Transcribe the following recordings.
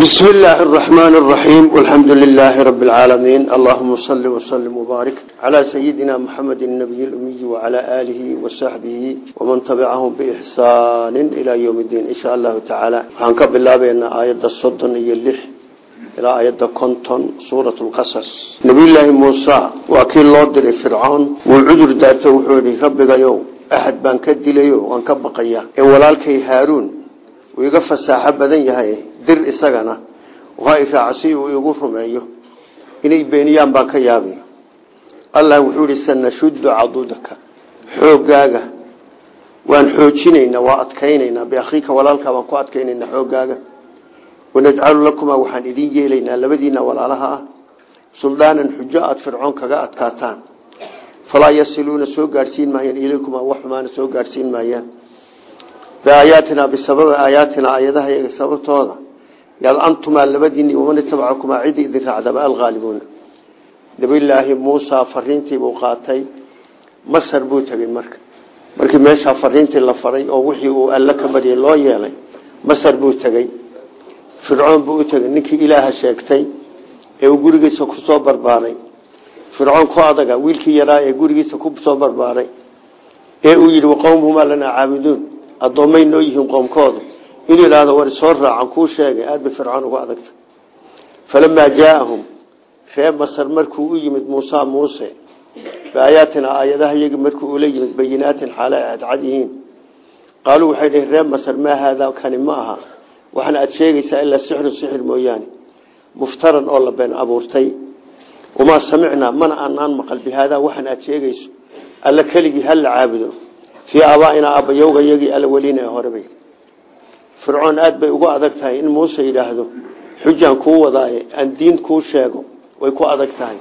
بسم الله الرحمن الرحيم والحمد لله رب العالمين اللهم صل وسلم وبارك على سيدنا محمد النبي الأمي وعلى آله وصحبه ومن تبعهم بإحسان إلى يوم الدين إن شاء الله تعالى هنكب الله بأن آية الصدن يلح إلى آية كنتن سورة القصص نبي الله موسى وأكيل الله در فرعون والعذر ذاته وحوري ربك يوم أحد بان كدليو وانكبقيا إن ولالكي هارون wuu iga fasaaxo badan yahay dir isagana waxaa iraaca si uu igu rumeeyo inay beeniyaan baan ka yaabay allah wuxuu ihi sanashuddu cadudaka xooggaaga waan xoojinaynaa waa adkaynaynaa biakhiika walaalkaa baan ku adkaynaynaa xooggaaga wanajcalu lakumaa waxaan idin yeelaynaa labadiina walaalaha ah. Suldaanan xujo aad fircoon kaga adkaataan. Falaa yasiluuna soo gaadhsiin maayaan ilaykumaa waxumaana biaayaatina bisababi aayaatina aayadaha iyaga sababtooda. Yaad antumaa labadiinni waman itabacakumaa cidda idin raacdaba alhaalibuuna nabiyulaahi muusa fariintii buu qaatay masar buu tegey marka. Markii meeshaa fariintii la faray oo wixii uu alle ka baryay loo yeelay masar buu tegey fircoon buu u tegey ninkii ilaaha sheegtay ee uu gurigiisa fircoon ku ku soo barbaaray. Lanaa caabuduun addoommay noo yihiin qoomkooda. Inuu idhaahdo war soo raacan kuu sheegay aada bay fircoon uga adagta falamaa jaaahum ree masar markuu u yimid muusa muuse biaayaatina aayadaha iyagii markuu ula yimid bayinaatin xaala ay cadcad yihiin. Qaaluu waxay dhihin ree masar maa haadaa kani ma aha. Waxaana aada sheegaysaa ilaa sixru sixir mooyaane. Muftaran oo la been abuurtay. Wamaa samicnaa mana aanaan maqal bi haadaa waxaan aada sheegayso. Alla keligii hala caabudo fii aabaainaa aabbayowga iyagii alaweliina ee horebay fircoon aada bay ugu adag tahay in muuse yidhaahdo xujaan kuu wadaaye aan diin kuu sheego way ku adag tahay.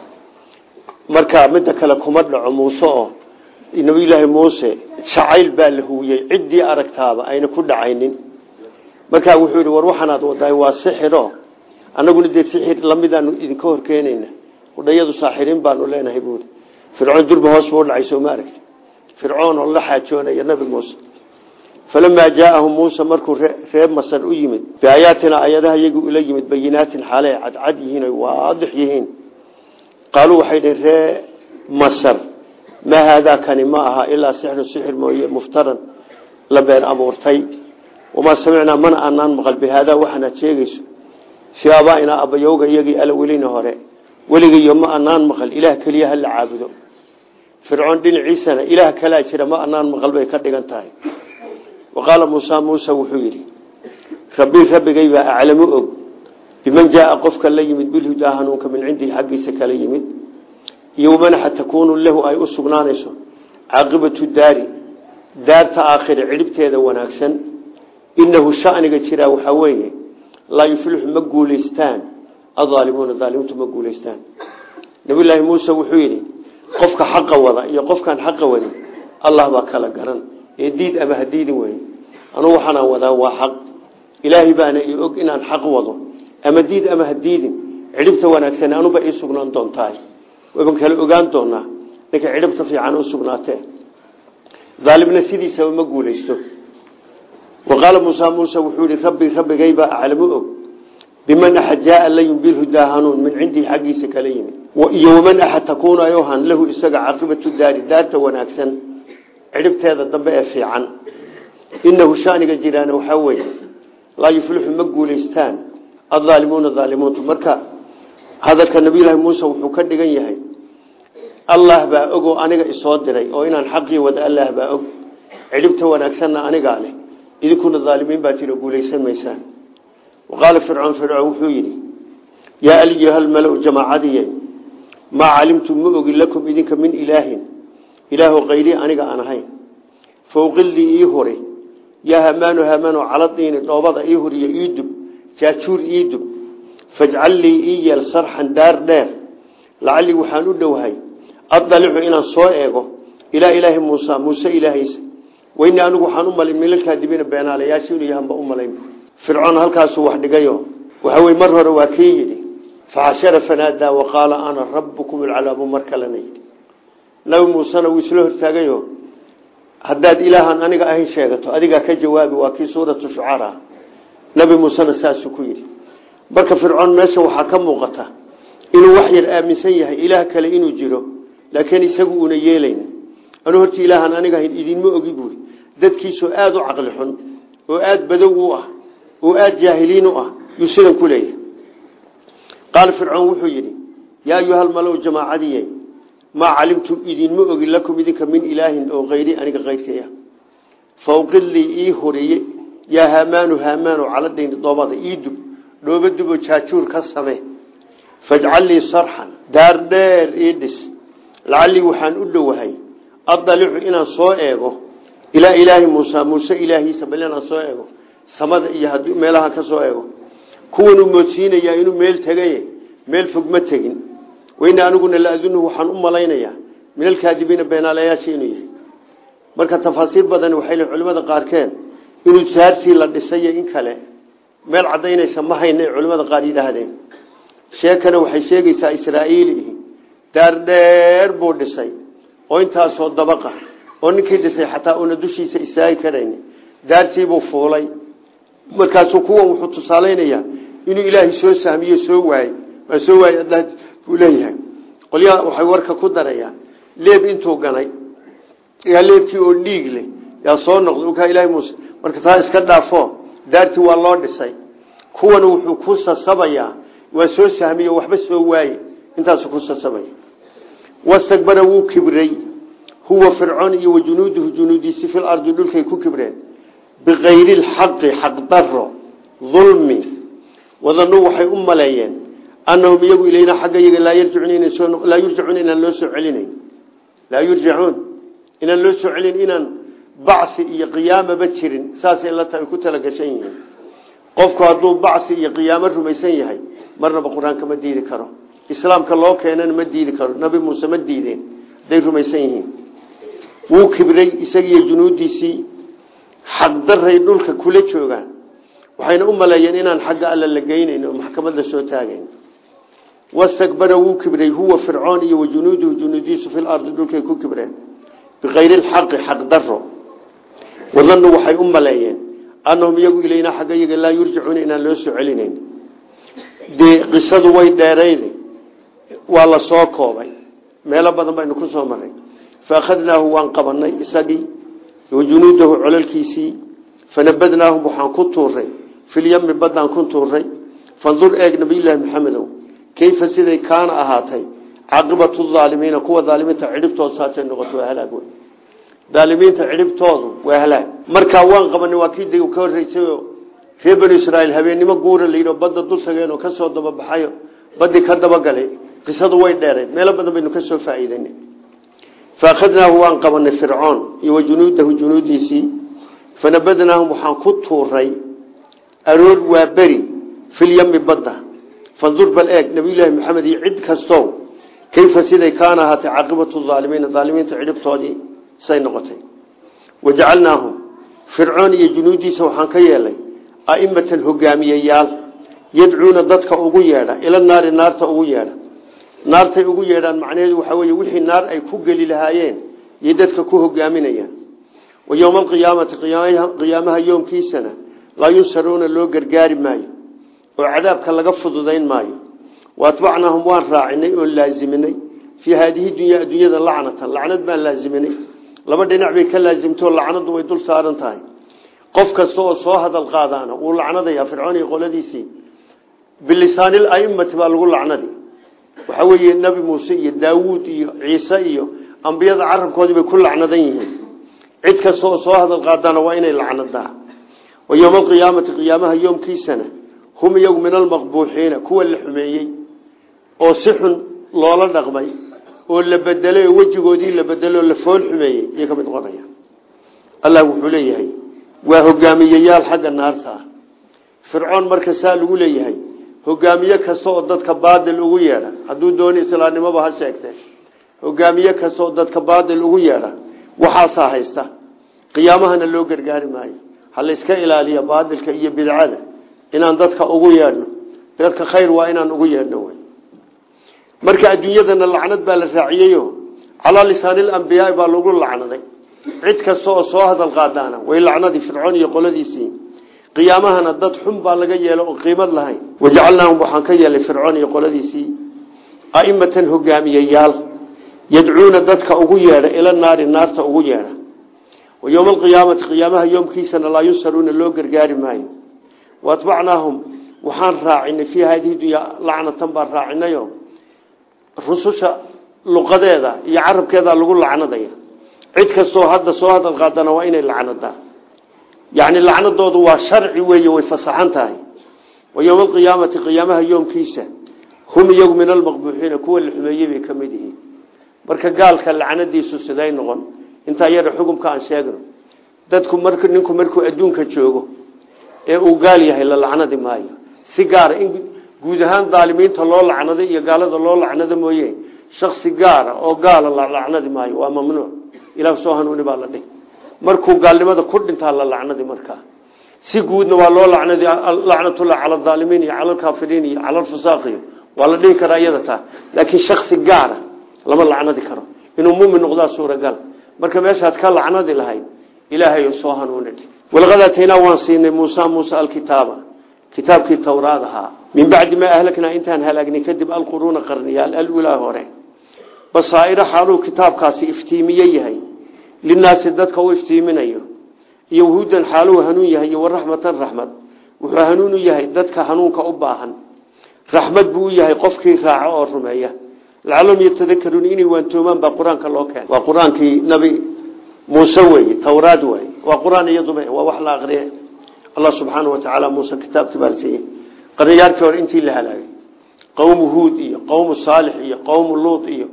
Marka midda kale kuma dhaco muuse oo nabiyulaahi muuse jacayl baa la huwiyey ciddii aragtaaba ayna ku dhacaynin. Markaa wuxuu yidhi war waxaanaad wadaay waa sixiro. Annaguna dee sixir lamidaanu idinka horkeenayna. Udhayadu saaxiriin baanu leenahay buuri fircoon durba hoos buu fircoon oo la xaajoonaya nabi muuse. Falamaa jaaahum muuse markuu reer masar u yimid biaayaatina ayadaha iyagu ula yimid bayinaatin xaalay cadcad yihiin oy waadix yihiin. Qaaluu waxay dhihin ree masar maa haadaa kani ma aha ilaa sixru sixir mooye muftaran la been abuurtay. Wamaa samicnaa mana aanaan maqal bi haadaa waxaanaad sheegayso fii aabaainaa abbayowga iyagii alawelina hore weligayo ma anaan maqal ilaah keliya hala caabudo fircoon dhinaciisana ilaah kalaa jira ma anaan maqal bay ka dhigan tahay. Wa qaala muusa muuse wuxuu yidhi rabbii rabbigay baa aclamu og. Biman jaaa qofka la yimid bilhudaa hanuunka min cindii xaggiisa kala yimid. Iyo wamanaxa takuunu lahu ay u sugnaanayso caaqibatu daari daarta aakhire cidhibteeda wanaagsan. Inahu shaniga jiraa waxaa weeye laa yuflixu ma guulaystaan aalimuuna aalimintu ma guulaystaan nabiyulaahi muuse wuxuu yidhi qofka xaqa wada iyo qofkaan xaqa wadin allah baa kala garan. Ee diid ama hadiidin wey anugu waxaanaan wadaa waa xaq. Ilaahay baana i og inaan xaq wado. Ama diid ama hadiidin cidhibta wanaagsan anuba ii sugnaan doontahay. Wayban kala ogaan doonaa ninka cidhibta fiican u sugnaatee. Aalimna sidiisaba ma guulaysto. Wa qaala muusa muuse wuxuu yihi rabbi rabbigaybaa aclamu og biman axad jaaa la yimid bilhudaa hanuun min cindii xaggiisa kala yimid iyo waman axad takuunu ay ahaan lahu isaga caaqibatu daari daarta wanaagsan cidhibteeda dambe ee fiican inahu shaniga jiraana waxaa weeye laa yuflixu ma guulaystaan aaalimuuna aalimuuntu marka hadalka nabiyulaahi muuse wuxuu ka dhigan yahay allah baa ogoo aniga isoo diray oo inaan xaqii wada allah baa og cidhibta wanaagsanna anigaa leh idinkuna aalimiin baa tiro guulaysan waqaala fircoon fircoon wuxuu yidhi yaa alyuhalmalow jamaacadiye maa calimtu ma ogin lakum idinka min ilaahin ilaahu kayrii aniga aan ahayn fawqillii ii hore yaa hamaanu hamaano caladiini dhoobada ii horiyo ii dub jaajuur ii dub fajcal lii ii yeel sarxan daar dheer lacallii waxaan u dhowhay adalicu inaan soo eego ilaa ilaahi muusa muuse ilaahaysa weyni anigu waxaan u u malayn fircoon halkaasuu wax dhigayo. Waxa wey mar hore waa kii yidhi faxashara fanaadaa waqaala ana rabbukum ilcalaabu mar kalena yidhi nabi muusena wuu isla hortaagayo haddaad ilaahan aniga ahayn sheegato adigaa ka jawaabi waa kii suuratu shucara nabi muusena saasuu ku yidhi. Marka fircoon meesha waxaa ka muuqata inuu wax yar aaminsan yahay ilaah kale inuu jiro laakiin isagu uuna yeelayn anuu horta ilaahan aniga ahayn idinma ogi buuri dadkiisoo aada u caqli xun oo aada badow u ah oo aada jaahiliin u ah yuu sidan ku leeyahay. Qaala fircoon wuxuu yidhi yaa ayuhalmalow jamaacadiye maa calimtu idinma ogin lakum idinka min ilaahin oo kayri aniga kayrkaya fawqid ii horeeye yaa haamaanu haamaano caladayni doobada ii dub dhooba duboo jaajuur ka same fajcal lii sarxan daar dheer ii dhis. Lacallii waxaan u dhowahay adalicu inaan soo eego ilaa ilaahi muusa muuse ilaahiisa bal soo eego samada iyo haddii meelaha ka soo eego. Kuwanuu moodsiinayaa inuu meel tegaye meel fog ma tegin. Weyna aniguna laadunhu waxaan u malaynayaa. Min alkaadibiina beenaalayaasha inuu yahay. Marka tafaasiir badan waxay leeyihiin culimada qaarkeed inuu saartii la dhisayo in kale meel cadaynaysa ma hayna ay culimada qaar yidhaahdeen. Sheekana waxay sheegaysaa israa'iili daar dheer buu dhisay oo intaasoo dabaqa oo ninkii dhisay xataa una dushiisa istaagi karayn daartiibuu fuulay markaasuu kuwan wuxuu tusaalaynayaa inuu ilaahay soo sahmiyo soo waayey waa soo waayey buu leeyahay. Qolyaha warka ku darayaan leeb intuu ganay yaa leebkii oo dhiig leh yaa soo noqday. Ukaa ilahay muuse marka taa iska dhaafo daartii waa loo dhisay. Kuwan wuxuu ku sasabayaa waa soo sahmiyo waxba soo waaye intaasu ku sasabaya wastagbara wuu kibray. Huwa fircoon iyo wajunuuduhu junuudiisi fil ardi dhulkay ku kibreen bikayri lxaqi xaqdaro dulmi wadanuu waxay u maleeyeen anahum iyagu ilayna xagga iyaga laa yurjacuuna inaan loo soo celinayn laa yurjacuun inaan loo soo celin inaan bacsi iyo qiyaamaba jirin saasay la tahay ku talagashan yihiin qofku hadduu bacsi iyo qiyaamo rumaysan yahay marnaba qur'aanka ma diidi karo islaamka loo keenana ma diidi karo nabi muuse ma diideen haday rumaysan yihiin wuu kibray isagiiyo junuudiisii xaqdaray dhulka kula joogaan. Waxayna u maleeyeen inaan xagga alla la geynayn oo maxkamad la soo taagayn wastagbara wuu kibray huwa fircoon iyo wajunuuduhu junuudiisu fil ardi dhulkay ku kibreen. Bikayri lxaqi xaqdaro wadanu waxay u maleeyeen anahum iyagu ilaynaa xagga iyaga laa yurjicuuna inaan loo soo celinayn. Dee qisadu way dheerayda waa la soo koobay. Meelo badan baynu ku soo maray faakhadnaahu waan qabanay isagii wajunuudahu colalkiisii fanabadnaahum waxaan ku tuuray filyami baddaan ku tuuray fandur eeg nabiyulaahi maxamedow kayfa siday kaana ahaatay caaqibatu aalimiina kuwa aalimiinta cidhibtooda saasay noqoto waa halaag wey aalimiinta cidhibtoodu waa halaag markaa waan qabanay waa kii ka horreysayoo reer banu israiil habeennimo guura la yidhi badda dul tageenoo ka soo dababaxayo badii ka dabagalay qisadu way dheereed meelo badan baynu ka soo faa'iidanay faakhadnaahu waan qabanay fircoon iyo wajunuudahu junuudiisii fanabadnaahum waxaan ku tuuray aroor waa beri filyami badda fandur bal eeg nabiyulaahi maxamed iyo cid kastow kayfa siday kaana ahaatay caaqibatu aalimiina aalimiinta cidhibtoodii say noqotay wajacalnaahum fircoon iyo junuudiisa waxaan ka yeelay aimatan hogaamiyeyaal yadcuuna dadka ugu yeedha ila naari naarta ugu yeedha naartay ugu yeedhaan macnaheedu waxaa wey wixii naar ay ku geli lahaayeen iyo dadka ku hogaaminayaan wa yowma alqiyaamati qiyaamaha yoomkiisana laa yunsaruuna loo gargaari maayo oo cadaabka laga fududayn maayo. Wa atbacnaahum waan raacinay oon laaziminay fii haadihi dunya adduunyada lacnatan lacnad baan laaziminay laba dhinac bay ka laazimtoo lacnadu way dul saaran tahay. Qof kasta oo soo hadal qaadaana wuu lacnadayaa fircoon iyo qoladiisii bilisaanil aimati baa lagu lacnadi waxaa weeye nebi muuse iyo daawuud iyo ciise iyo ambiyada carabkoodii bay ku lacnadan yihiin. Cid kasta oo soo hadal qaadana waa inay lacnadaa. Wa yowma alqiyaamati qiyaamaha yoomkiisana hum iyagu min almaqbuuxiina kuwa la xumeeyey oo si xun loola dhaqmay oo la bedelay oo wejigoodii la bedelay oo la fool xumeeyey iyo ka mid noqonaya allah wuxuu leeyahay waa hogaamiyeyaal xagga naarta ah. Fircoon marka saa lagu leeyahay hogaamiye kasta oo dadka baadil ugu yeedha hadduu dooni islaamnimoba ha sheegtee. Hogaamiye kasta oo dadka baadil ugu yeedha waxaasaa haysta. Qiyaamahana loo gargaari maayo. Ha layska ilaaliya baadilka iyo bidcada. Inaan dadka ugu yeedhno dadka khayr waa inaan ugu yeedhno wy marka adduunyadana lacnad baa la raaciyeyo calaa lisaanil ambiyaai baa lagu lacnaday. Cid kasta oo soo hadal qaadaana way lacnadii fircoon iyo qoladiisii qiyaamahana dad xun baa laga yeelo oo qiimad lahayn. Wajacalnaahum waxaan ka yeelay fircoon iyo qoladiisii aimatan hogaamiyeyaal yadcuuna dadka ugu yeedha ila naari naarta ugu yeedha. Wa yowma alqiyaamati qiyaamaha yoomkiisana laa yunsaruuna loo gargaari maayo. Waatbacnaahum waxaan raacinay fii haadihi dunya lacnatan baan raacinayo rususha luqadeeda iyo carabkeeda lagu lacnadaya. Cid kastoo hadda soo hadal qaadana waa inay lacnadaa yani lacnadoodu waa sharci weeye way fasaxan tahay. Wa yowma alqiyaamati qiyaamaha yoomkiisa hum iyagu min almaqbuuxiina kuwa la xumeeyey bay ka mid yihiin. Marka gaalka lacnadiisu siday noqon intaa yara xukumka aan sheegno dadku ninku markuu adduunka joogo ee uu gaal yahay la lacnadi maayo. Si gaara in guud ahaan daalimiinta loo lacnado iyo gaalada loo lacnado mooye shaksi gaara oo gaala la lacnadi maayo waa mamnuuc. Ilaah soo hanuuni markuu gaalnimada ku dhintaa la lacnadi markaa. Si guudna waa loo lacnadi lacnatullah cala aalimiin iyo cala alkaafiriin iyo cala alfusaaqiyo waa la dhihi karaa iyada taa. Laakiin shaksi gaara lama lacnadi karo. Inuu mumin noqdaa suuragal. Marka meeshaad ka lacnadi lahayd ilaahay soo hanuuni walaqad aataynaa waan siinay muusa muusa alkitaaba. Kitaabkii towraad ahaa. Min bacdi maa ahlaknaa intaan halaagnay kadib alquruuna qarniyaal alulaa hore. Basaa'iro xaaluu kitaabkaasi iftiimiye yahay linaasi dadka u iftiiminayo iyo hudan xaaluu hanuun yahay iyo waraxmatan raxmad wuxuu hanuun u yahay dadka hanuunka u baahan raxmad buu u yahay qofkii raaco oo rumeeya lacalahum yatadakaruun inay waantoomaan baa qur'aanka loo keena waa qur'aankii nabi muuse weye towraad wey waa qur'aan iyaduba waa wax la aqriye allah subxaana wa tacaala muuse kitaabkii baa lasiiyey qarniyaarkii hore intii la halaagay qowmu huud iyo qowmu saalix iyo qowmu luut iyo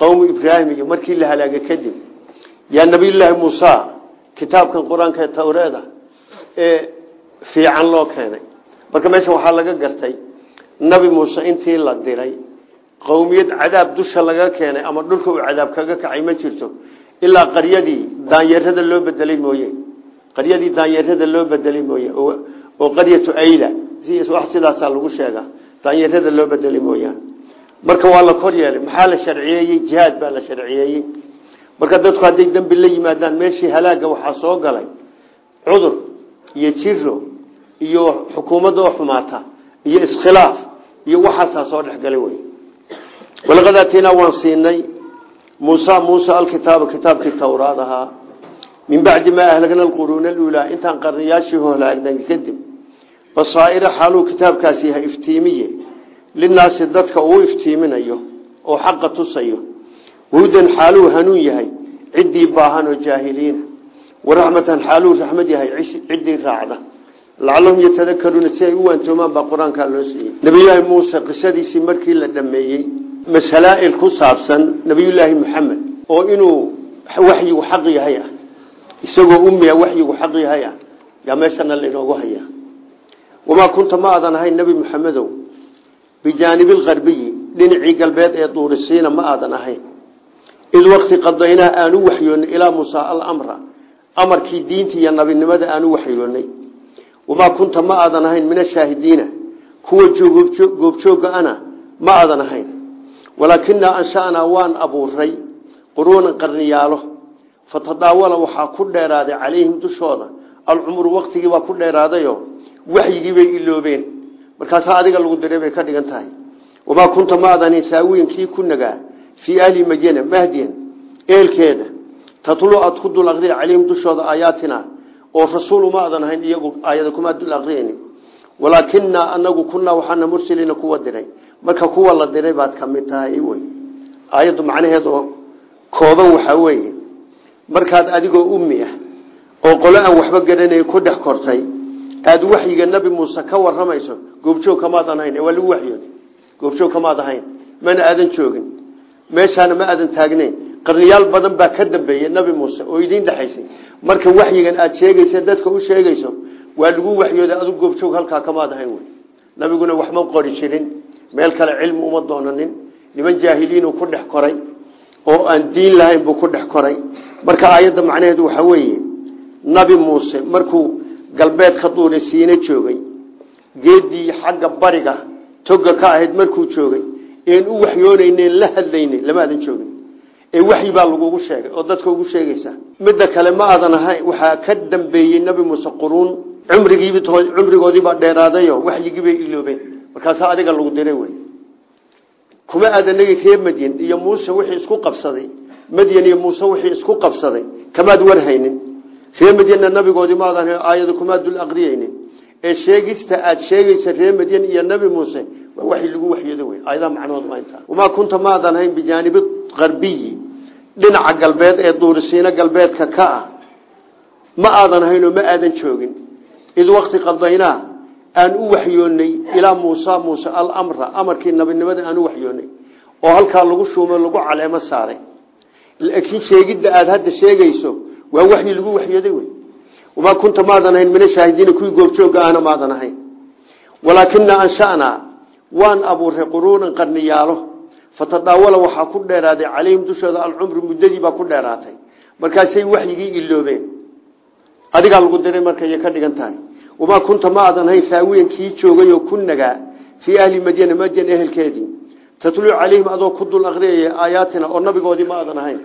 qowmu ibraahim iyo markii la halaagay kadib yaa nabiyullaahi muusa kitaabkan qur'aanka ee towreeda ee fiican loo keenay. Marka meesha waxaa laga gartay nabi muuse intii la diray qowmiyad cadaab dusha laga keenay ama dhulka uu cadaab kaga kacay ma jirto ilaa qaryadii daanyarada loo bedelay mooye. Qaryadii daanyarada loo bedelay mooye oo qaryatu ayla wax sidaasaa lagu sheega daanyarada loo bedelay mooyaan marka waa la kor yeelay maxaa la sharciyeeyey jihaad baa la sharciyeeyey marka dadku hadday dembi la yimaadaan meeshii halaaga waxaa soo galay cudur iyo jiro iyo xukuumadda oo xumaata iyo iskhilaaf iyo waxaasaa soo dhexgalay wey walaqad aatinaa waan siinay muusa muusa alkitaaba kitaabkii towraad ahaa. Min bacdi maa ahlagna alquruuna aluulaa intaan qarniyaashii hohlaagna kadib basaa'ira xaaluu kitaabkaasi yahay iftiimiye. Linaasi dadka uu iftiiminayo oo xaqa tusayo hudan xaaluu hanuun yahay ciddii baahan oo jaahiliina waraxmatan xaaluu raxmad yahay ciddii raacda. Lacalahum yatadakaruuna si ay u waantoomaan baa qur'aankaa loo siiyey. Nabiyulaahi muuse qisadiisii markii la dhameeyey masalaail ku saabsan nabiyullaahi maxamed oo inuu waxyigu xaq yahay ah isagoo umia waxyigu xaq yahay ah yaa meeshana lainoogu hayaa. Wamaa kunta ma aadan ahayn nebi maxamedow bijaanibi lkarbiyi dhinacii galbeed ee duurisiina ma aadan ahayn id wakti qadaynaa aanu waxyoonnay ilaa muusa alamra amarkii diinta iyo nabinimada aanu waxyoonnay wamaa kunta ma aadan ahayn min ashaahidiina kuwa goobjooga ana ma aadan ahayn walaakinaa anshanaa waan abuuray quruunan qarniyaalo fatadaawala waxaa ku dheeraaday calayhim dushooda alcumru waktigiibaa ku dheeraadayo waxyigiibay iloobeen markaasaa adiga lagu diray bay ka dhigan tahay wamaa kunta ma adanin saawiyinkii ku nagaa fii ahli madyana mahdiyan eelkeeda. Tatlu aad ku dul aqriya calayhim dushooda aayaatina oo rasuulu ma adan ahayn iyagu aayada kuma dul aqriyayni walaakinaa anagu kunaa waxaana mursaliina kuwa diray. Marka kuwa la diray baad ka mid tahay wey aayaddu macnaheedu kooban waxaa weeye. Markaad adigoo ummi ah oo qolo aan waxba garanay ku dhex kortay aada waxyiga nabi muuse ka waramayso goobjoog kamaadan ahayn waa lagu kamaad mana aadan joogin meeshaana ma aadan taagnayn. Qarniyaal badan baa ka dambeeyey nabi muuse oo idiin dhexaysay marka waxyigan aada sheegaysa dadka u sheegayso waa lagu waxyooday adigu goobjoog halkaa kamaad ahayn wey nabiguna waxma qori jirin. Meel kale cilmi uma doonanin. Niman jaahiliinuu ku dhex koray oo aan diin lahayn buu ku dhex koray. Marka aayadda macnaheedu waxaa weeye nabi muuse markuu galbeedka duuri siine joogay. Geedii xagga bariga toga ka ahayd markuu joogay een u waxyoonayneen la hadlaynay lama aadan joogin. Ee waxyi baa lagugu sheegay oo dadka ugu sheegaysa. Midda kale ma aadan ahayn waxaa ka dambeeyey nabi muuse quruun cumrigiibi cumrigoodiibaa dheeraadayo waxyigiibay iloobeen. Markaasaa adiga lagu diray wey kuma aadanagi reer madyan iyo muuse wixii isku qabsaday. Madyan iyo muuse wixii isku qabsaday. Kamaad warhaynin. Reer madyanna nabigoodii maadan aayada kumaad dul aqriyeynin ee sheegista aad sheegaysa reer madyan iyo nabi muuse waxii lagu waxyoodo wey aayadaha macnahood waa intaa wamaa kunta maadan hayn bijaanibi qarbiyi dhinaca galbeed ee duurisiino galbeedka ka ah ma aadan haynoo ma aadan joogin id wakti qadaynaa aan u waxyoonnay ilaa muusa muuse alamra amarkii nabinimada aan u waxyoonnay oo halkaa lagu shuumo lagu caleemo saaray laakiin sheegidda aada hadda sheegayso waa waxyi lagu waxyooday wey wamaa kunta maadan ahayn mina shaahidiina kuwii goobjooga ahna maadan ahayn walaakinaa waan abuuray quruunan qarniyaalo fatadaawala waxaa ku dheeraaday calayhim dushooda alcumru muddadii baa ku dheeraatay. Markaasay waxyigii iloobeen. Adigaa lagu diray markay ka dhigan tahay. Wamaa kunta ma aadan hayn saawiyan kii joogay oo ku nagaa fii ahli madyana madyan ehelkeedii. Tatluu calayhim adoo ku dul aqriyaya aayaatina oo nabigoodii ma aadan ahayn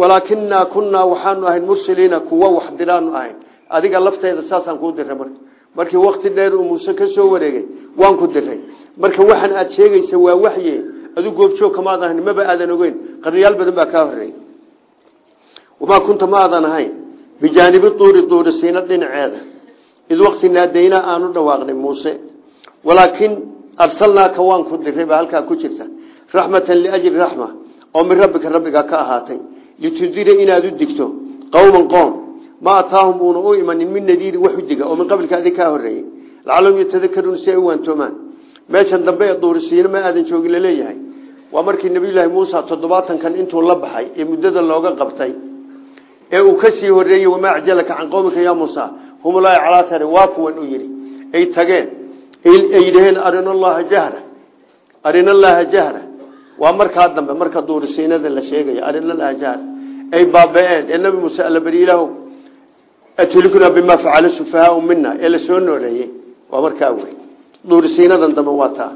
walaakinaa kunaa waxaanu ahayn mursiliina kuwa wax diraanu ahayn. Adiga lafteeda saasaan kuu diray marka markii wakti dheer uu muuse ka soo wareegay waan ku diray marka waxaan aad sheegaysa waa waxye adu goobjoog kamaad maba aadan ogeyn. Qarniyaal badan baa kaa horeeyey wamaa kunta ma aadan ahayn? Bijaanibi duuri duurisiina dhinaceeda. Id wakti naadaynaa aanu dhawaaqnay muuse. Walaakin arsalnaaka waan ku diray baa halkaa ku jirta. Raxmatan liajli raxma oo min rabbika rabbigaa ka ahaatay. Litundira inaad u digto qowman qoom ma ataahum uuna u imanin min nadiirin wax u diga oo min qablika adig kaa horeeyey lacalahum yatadakaruun si ay u waantoomaan. Meeshan dambe ee duurisiina ma aadan joogin la leeyahay waa markii nabiyulaahi muusa toddobaatankan intuu la baxay ee muddada looga qabtay ee uu ka sii horeeyey wamaa acjalaka can qowmika yaa muusa? Hum ulaahi calaa sare waa kuwan uu yidhi. Ay tageen ay yidhaheen arina allaha jahra arina allaha jahra. Waa markaa dambe marka duurisiinada la sheegaya arina allaha jahra. Ay baaba-een ee nabi muuse alla atulikuna bimaa facala sufahaau mina ee la soo nooleeyey waa markaa wey duurisiinadan dambe waa taa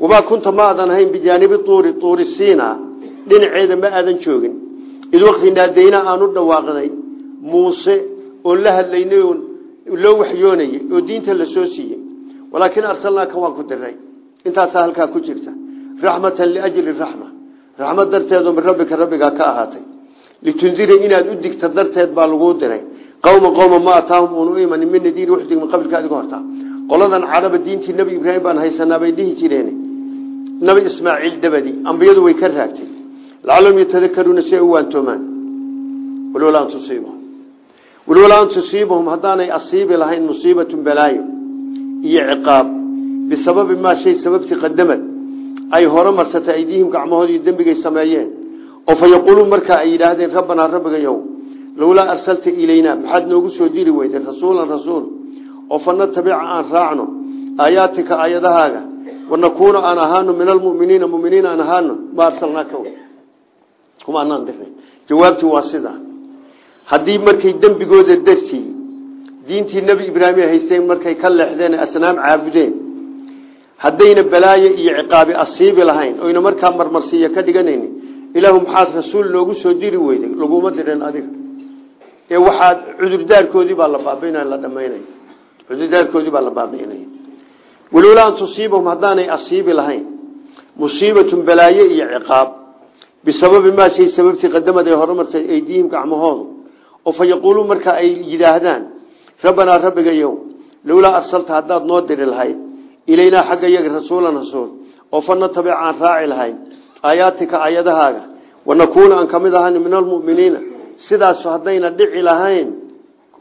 wamaa kunta ma aadan ahayn bijaanibi tuuri tuurisiina dhinaceeda ma aadan joogin id wakti naadaynaa aanu dhawaaqnay muuse oon la hadlaynay oo loo waxyoonayey oo diinta la soo siiyey walaakin arsalnaaka waan ku diray intaasaa halkaa ku jirta raxmatan liajli raxma raxmad darteedoo min rabbika rabbigaa ka ahaatay litundira inaad u digta darteed baa laguu diray qowma qowma ma ataahum uunu u imanin min nadiiri waxdig min qablika adiga hortaa qoladan caraba diintii nebi ibraahim baan haysanaa bay dhihi jireen nabi ismaaciil dabadi ambiyadu way ka raagtay lacalahum yatadakaruuna si ay u waantoomaan walwalaa an tusiibahum walwalaa an tusiibahum haddaanay asiibi lahayn musiibatun balaayo iyo ciqaab bisababi maa shay sababtii qadamad ay hore marsatay aydiihim gacmahoodii dembigay sameeyeen oo fa yaquuluun markaa lowlaa arsalta ilaynaa maxaad noogu soo diri weyday rasuulan rasuul oo fa natabica aan raacno aayaatika aayadahaaga wanakuuna aan ahaano min almuminiina muminiin aan ahaano ma arsalnaaka kuma anaan dirnay jawaabtii waa sidaa haddii markay dembigooda dartii diintii nebi ibraahim ay haysteen markay ka leexdeen asnaam caabudeen haddayna balaayo iyo ciqaabi asiibi lahayn oyna markaa marmarsiiya ka dhiganayni ilaahu maxaad rasuul noogu soo diri weyday laguma dirin ee waxaad cudurdaarkoodii baa la baabiinaya la dhamaynaya cudurdaarkoodii baa la baabiinaya walowlaa an tusiibahum haddaanay asiibi lahayn. Musiibatun balaayo iyo ciqaab. Bisababi maa shay sababtii qadamad ay horumartay aydiihim gacmahoodu. Oo fa yaquuluun markaa ay yidhaahdaan rabbanaa rabbigayow lowlaa arsalta haddaad noo diri lahayd ilaynaa xagga yaga rasuulan rasuul oo fa natabic aan raaci lahayn aayaatika aayadahaaga wanakuuna aan ka mid ahan min almuminiina sidaasu haddayna dhici lahayn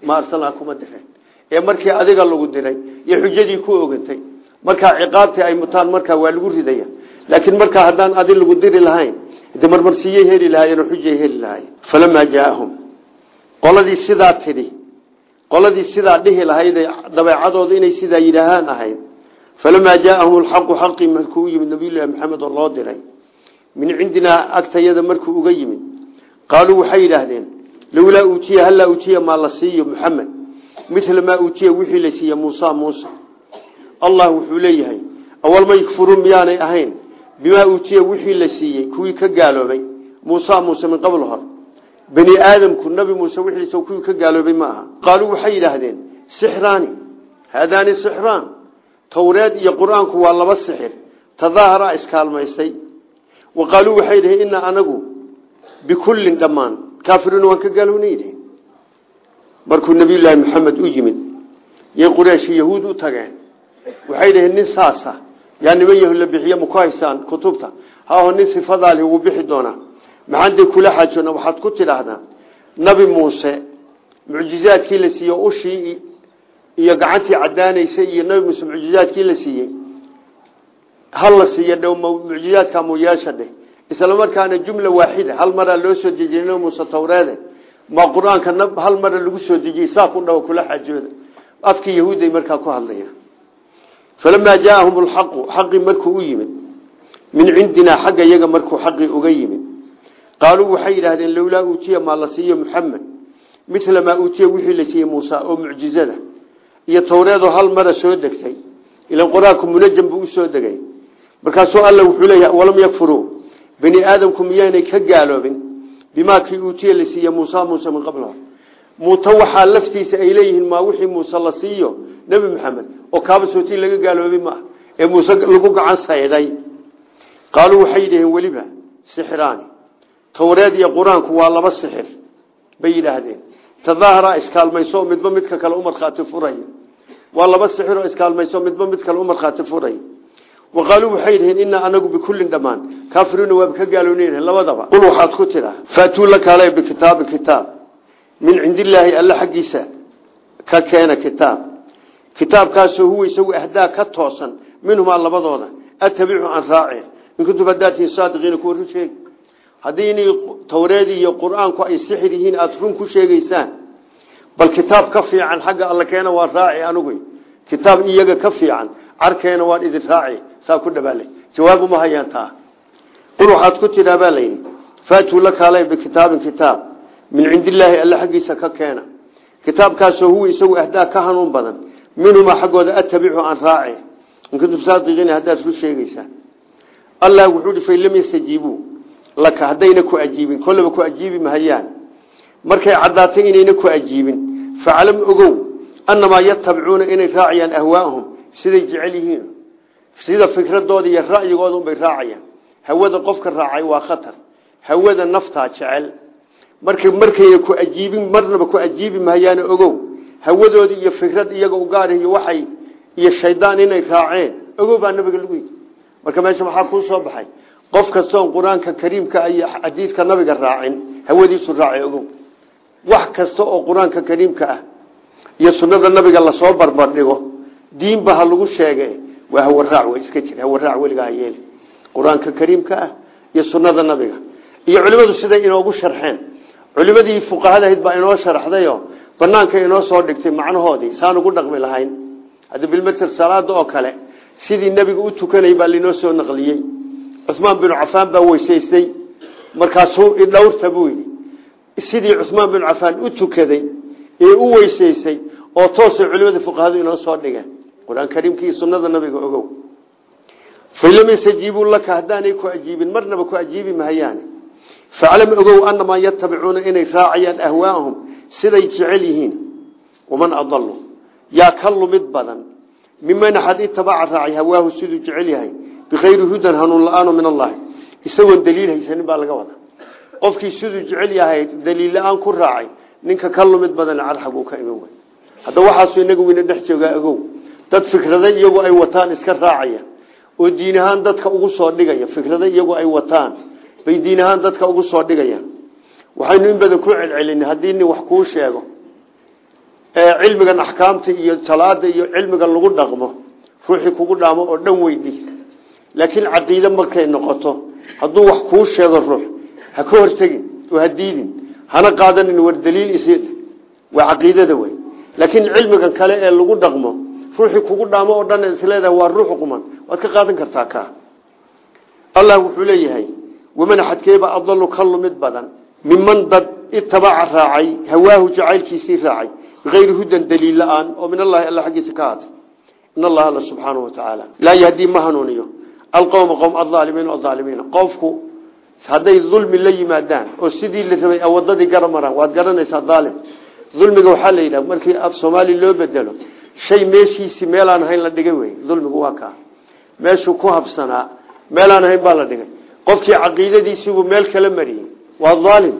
ma arsalnaa kuma direen ee markii adiga lagu diray iyo xujadii ku ogantay markaa ciqaabtii ay mutaan markaa waa lagu ridaya. Laakiin markaa haddaan adi lagu diri lahayn de marmarsiyey heli lahaayeen xujay heli lahaayeen falamaa jaaahum qoladii sidaa tidhi qoladii sidaa dhihi lahayd dabeecadooda inay sidaa yidhaahaan ahayd. Falamaa jaaahum alxaqu xaqii markuu u yimid nabiyullaahi maxamed oo loo diray. Min cindinaa agtayada markuu uga yimid qaaluu waxay lowlaa uutiya hallaa uutiya maa la siiyo muxamed mila maa uutiya wixii la siiye muusa muusa. Allah wuxuu leeyahay awalma yakfuruun miyaanay ahayn? Bimaa uutiya wixii la siiyey kuwii ka gaaloobay? Muusa muuse min qabl hor. Bani aadamku nabi muuse wiiisa kuwii ka gaaloobay ma aha. Qaaluu waxay yidhaahdeen sixraani haadaani sixraan. Towreed iyo qur'aanku waa laba sixir. Tadaahara iskaalmaystay. Wa qaaluu waxay dhaheen inaa anagu bikullin dhammaan kaafiruuna waan ka gaalownayidhi markuu nabiyullaahi maxamed u yimid yay qurayshi yahuud u tageen waxay dhaheen nin saasa yaa niman yahu la bixiye maku haysaan kutubta haaho nin sifadaali wuu bixi doonaa maxaan dee kula xaajoona waxaad ku tidhaahdaa nabi muuse mucjizaadkii la siiyey ushii iyo gacantii cadaanaysay iyo nabi muuse mucjizaadkii la siiyey hal la siiyo dhow mucjizaadka muyeesha dheh isla markaana jumla waaxida hal maraa loo soo dejiyey muuse tawreede ma qur'aanka hal mara lagu soo dejiyey saa ku dhawo kula xaajooda afkii yahuuday markaa ku hadlayaan falamaa jaaahum lxaqu xaqii markuu u yimid min cindinaa xagga iyaga markuu xaqii uga yimid. Qaaluu waxay yidhaahdeen lowlaa uutiya maa la siiyo muxamed mila maa uutiya wixii la siiyey muusa oo mucjizada iyo towreedoo hal mara soo degtay ilan qur'aanku munajam buu u soo degay. Markaasuu alla wuxuu leeyahay walam yakfuruu bani aadamku miyaanay ka gaaloobin? Bimaa kii uutiya la siiye muusa muuse min qabl muuta waxaa laftiisa ay leeyihiin maa wixii muuse la siiyo nebi maxamed oo kaaba sootii laga gaaloobay maaha ee muuse lagu gacan saydhay. Qaaluu waxay yidhaheen weliba sixiraani towreed iyo qur'aanku waa laba sixir bay yidhaahdeen. Tadaahara iskaalmayso midba midka kale u markhaati furay waa laba sixir oo iskaalmayso midba mid kale u furay wa qaaluu waxay yidhaheen inaa anagu bikullin dhammaan kaafiruuna waaba ka gaaloonayna labadaba. Qul waxaad ku tidhaa faatuu la kaalay bikitaabin kitaab. Min cindillaahi alla xaggiisa ka keena kitaab. Kitaabkaasoo huwa isagu ahdaa ka toosan minhumaa labadooda. Atabicu aan raace in kuntum haddaad tihiin saadiqiina kuwa run sheegi. Haddii inay towreedii iyo qur'aanku ay sixir yihiin aada run ku sheegeysaan bal kitaab ka fiican xagga alla keena waan raaci anugu. Kitaab iyaga ka fiican carkeena waan idin raaci saa ku dhabaale jawaab uma hayaan taa. Qul waxaad ku tidhaa baa la kaalay bikitaabin kitaab. Min cindillaahi alla xaggiisa ka keena. Kitaabkaasoo huwa isagu ahdaa ka hanuun badan. Minhumaa xaggooda atabicu aan raaci. In kuntum saadiqiina haddaad ku sheegeysaan allah wuxuu hi fain lam yastajiibuu laka haddayna ku ajiibin. Kollaba ku ajiibi mahayaan markay caddaatay inayna ku ajiibin. Faclam ogow annamaa yatabicuuna inay raacayaan ahwaa'ahum. Siday jecel yihiin sida fikradooda iyo ra'yigooda unbay raacayaan. Hawada qofka raacay waa khatar. Hawada naftaa jecel. Markay markayna ku ajiibin marnaba ku ajiibi mahayaana ogow. Hawadoodii iyo fikrad iyaga u gaar waxay iyo shaydaan inay raaceen ogow baa nabiga lagu yidhi. Marka meesha maxaa kuu soo baxay? Qof kastoon qur'aanka kariimka iyo xadiidka nabiga raacin hawadiisu raacay ogow. Wax kasta oo qur'aanka kariimka ah iyo sunnada nabiga la soo barbardhigo diinba ha lagu sheege waa hawaraac way iska jir hawaraac weligaa ha yeeli. Qur'aanka kariimka ah iyo sunnada nabiga. Iyo culimadu siday inoogu sharxeen. Culimadii fuqahadahayd baa inoo sharaxdayo banaanka inoo soo dhigtay macnahoodii saan ugu dhaqmi lahayn. Hadda bilmater salaada oo kale sidii nebiga u tukanay baa linoo soo naqliyey. Cumaan binu cafaan baa weysaystay markaasuu idhowrta buu yidhi. Sidii cumaan binu cafaan u tukaday ee u weysaysay oo toosay culimada fuqahadu inoo soo dhigeen qur'aan kariimka iyo sunnada nabiga ogow. Fain lam yastajiibuu laka haddaanay ku ajiibin marnaba ku ajiibi mahayaane faclam ogow anamaa yatabicuuna inay raacayaan ahwaahum siday jecel yihiin. Waman adalu yaa ka lumid badan. Miman axad itabaca raacay hawaahu siduu jecel yahay. Bikayri hudan hanuun la'aano min allahi isagoon daliil haysanin baa laga wada qofkii siduu jecel yahay daliil la'aan ku raacay ninka ka lumid badan carxaguu ka iman wey hadda waxaasu inagu wina dhex joogaa ogow dad fikrada iyagu ay wataan iska raacaya oo diin ahaan dadka ugu soo dhigaya fikrada iyagu ay wataan bay diin ahaan dadka ugu soo dhigayaan. Waxaynu in badan ku celcelina haddii nin wax kuu sheego cilmigan axkaamta iyo salaada iyo cilmiga lagu dhaqmo ruuxii kugu dhaamo oo dhan weydi. Laakiin caqiide markay noqoto hadduu wax kuu sheego ruux ha ka hortegin oo ha diidin hana qaadanin war daliil is waa caqiidada wey laakiin cilmigan kale ee lagu dhaqmo ruuxii kugu dhaamo oo dhan isleedahay waa ruux quman waad ka qaadan kartaa ka allah wuxuu leeyahay waman xadkeeba adalu ka lumid badan miman dad itabaca raacay hawaahu jacaylkiisii raacay bikayri hudan daliil la'aan oo min allahi alla xaggiisa ka haatay in allaha alla subxaanahu watacaala laa yahdii ma hanuuniyo. Alqowma qowm aaalimiin aalimiina qofku hadday dulmi la yimaadaan oo sidii la rabay wadadii gara maraan waad garanaysaa aalim dulmiga waxaa la yidhaha markii af soomaali loo bedelo shay meeshiisii meelaan ahayn la dhigay wey dulmigu waa kaa. Meeshuu ku habsanaa meelaan ahayn baa la dhigay. Qofkii caqiidadiisiibuu meel kala mariyey. Waa aalim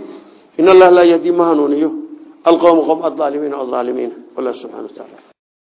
in allaha laa yahdi ma hanuuniyo alqowma qom aaalimiina alaalimiina wallah subxana wa taala